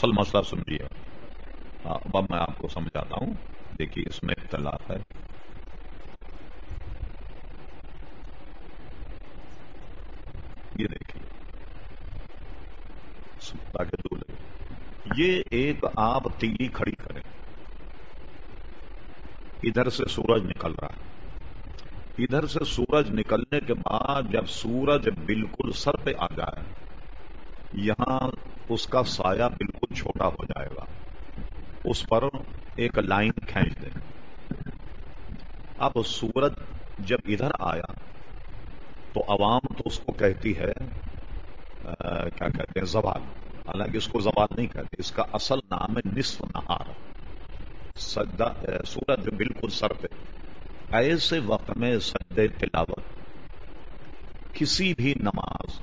اصل مسئلہ سمجھیے ہاں، اب میں آپ کو سمجھاتا ہوں۔ دیکھیے، اس میں اختلاف ہے۔ یہ دیکھیے۔ یہ ایک آپ تیلی کھڑی کریں ادھر سے سورج نکل رہا ہے۔ ادھر سے سورج نکلنے کے بعد جب سورج بالکل سر پہ آ جائے، یہاں اس کا سایہ بالکل چھوٹا ہو جائے گا۔ اس پر ایک لائن کھینچ دیں۔ اب سورج جب ادھر آیا تو عوام تو اس کو کہتی ہے کیا کہتے ہیں، زوال۔ حالانکہ اس کو زوال نہیں کہتے، اس کا اصل نام ہے نصف نہار۔ سورج بالکل سر پہ۔ ایسے وقت میں سجدے، تلاوت، کسی بھی نماز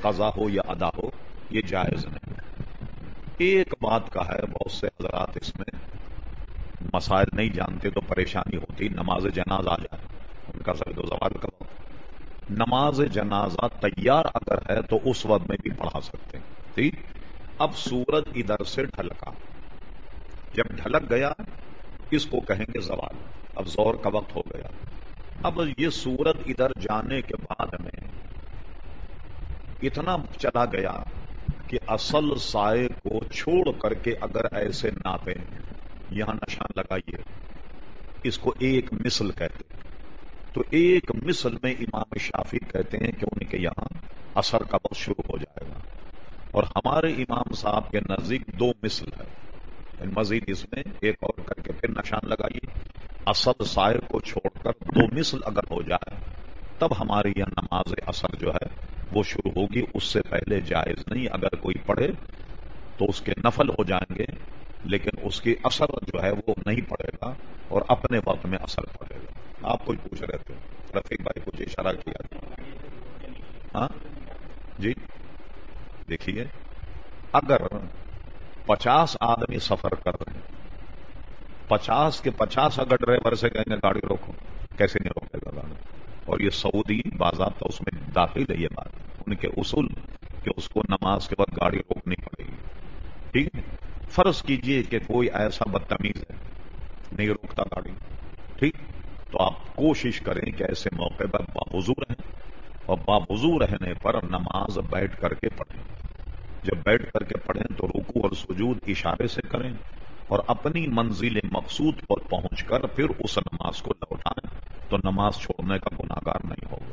قضا ہو یا ادا ہو، یہ جائز نہیں۔ ایک بات کا ہے بہت سے حضرات اس میں مسائل نہیں جانتے تو پریشانی ہوتی، نماز جناز آ جائے، ان کا سر دو زوال کا نماز جنازہ تیار اگر ہے تو اس وقت میں بھی پڑھا سکتے ہیں۔ ٹھیک؟ اب سورج ادھر سے ڈھلکا۔ جب ڈھلک گیا، اس کو کہیں گے زوال۔ اب زور کا وقت ہو گیا۔ اب یہ سورج ادھر جانے کے بعد میں اتنا چلا گیا کہ اصل سائے کو چھوڑ کر کے اگر ایسے ناپیں یہاں نشان لگائیے، اس کو ایک مثل کہتے تو ایک مثل میں امام شافی کہتے ہیں کہ ان کے یہاں اثر کا وقت شروع ہو جائے گا۔ اور ہمارے امام صاحب کے نزدیک دو مثل ہے۔ یعنی مزید اس میں ایک اور کر کے پھر نشان لگائیے۔ اسد سائے کو چھوڑ کر دو مثل اگر ہو جائے، تب ہماری یہ نماز اثر جو ہے وہ شروع ہوگی، اس سے پہلے جائز نہیں، اگر کوئی پڑھے تو اس کے نفل ہو جائیں گے، لیکن اس کی اثر جو ہے وہ نہیں پڑے گا اور اپنے وقت میں اثر پڑے گا۔ آپ کوئی پوچھ رہے تھے؟ رفیق بھائی کچھ اشارہ کیا ہاں؟ جی؟ دیکھیے، اگر پچاس آدمی سفر کر رہے ہیں، پچاس کے پچاس اگر ڈرائیور سے کہیں گے، گاڑی روکو، کیسے نہیں روکے گا اور یہ سعودی باضابطہ اس میں داخل ہے، یہ بات۔ ان کے اصول کہ اس کو نماز کے بعد گاڑی روکنی پڑے گی۔ ٹھیک ہے؟ فرض کیجیے کہ کوئی ایسا بدتمیز ہے، نہیں روکتا گاڑی۔ ٹھیک؟ تو آپ کوشش کریں کہ ایسے موقع پر باوضو رہیں اور باوضو رہنے پر نماز بیٹھ کر کے پڑھیں۔ جب بیٹھ کر کے پڑھیں تو رکو اور سجود اشارے سے کریں اور اپنی منزل مقصود پر پہنچ کر پھر اس نماز کو لوٹائیں۔ تو نماز چھوڑنے کا گناگار نہیں ہوگا۔